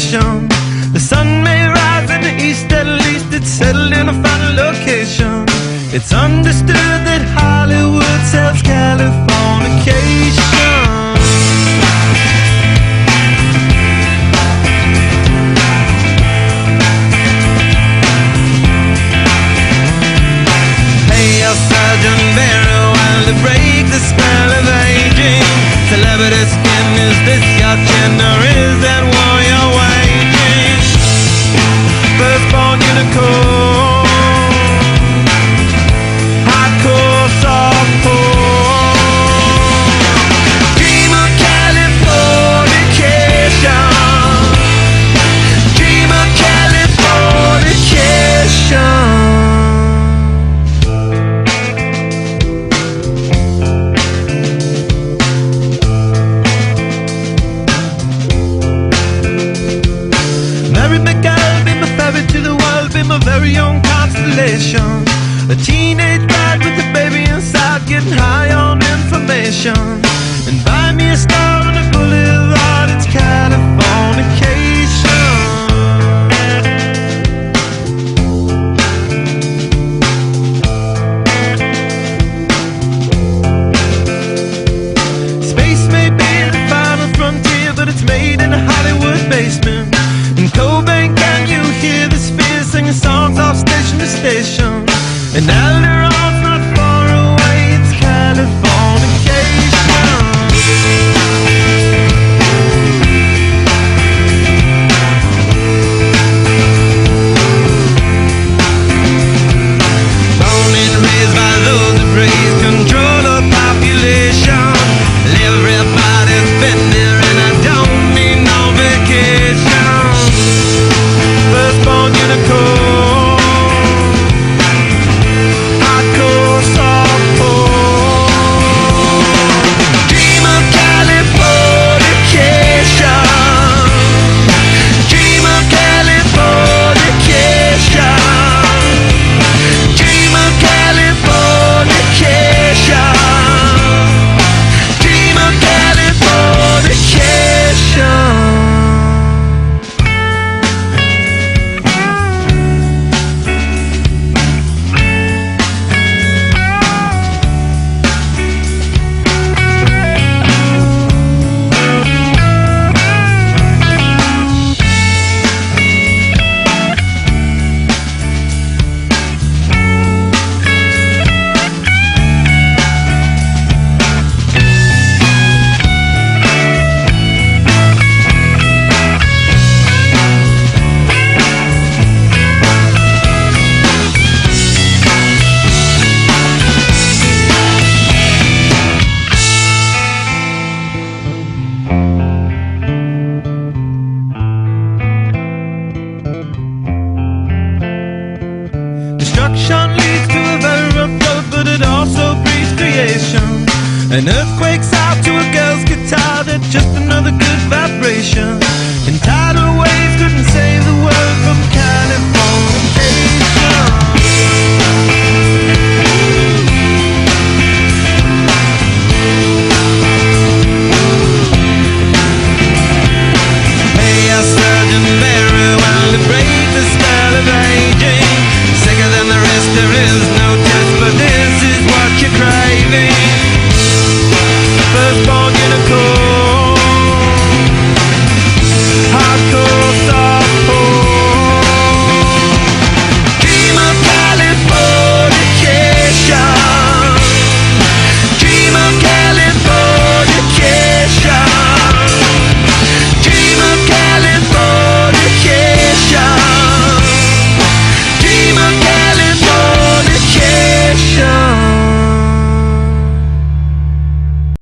The sun may rise in the east, at least it's settled in a final location. It's understood that constellation. A teenage bride with a baby inside, getting high on information. And buy me a star on a boulevard, it's Californication. Space may be the final frontier, but it's made in a Hollywood basement. Station? And Alderon's Destruction leads to a very rough road, but it also breeds creation. An earthquake's out to a girl's guitar,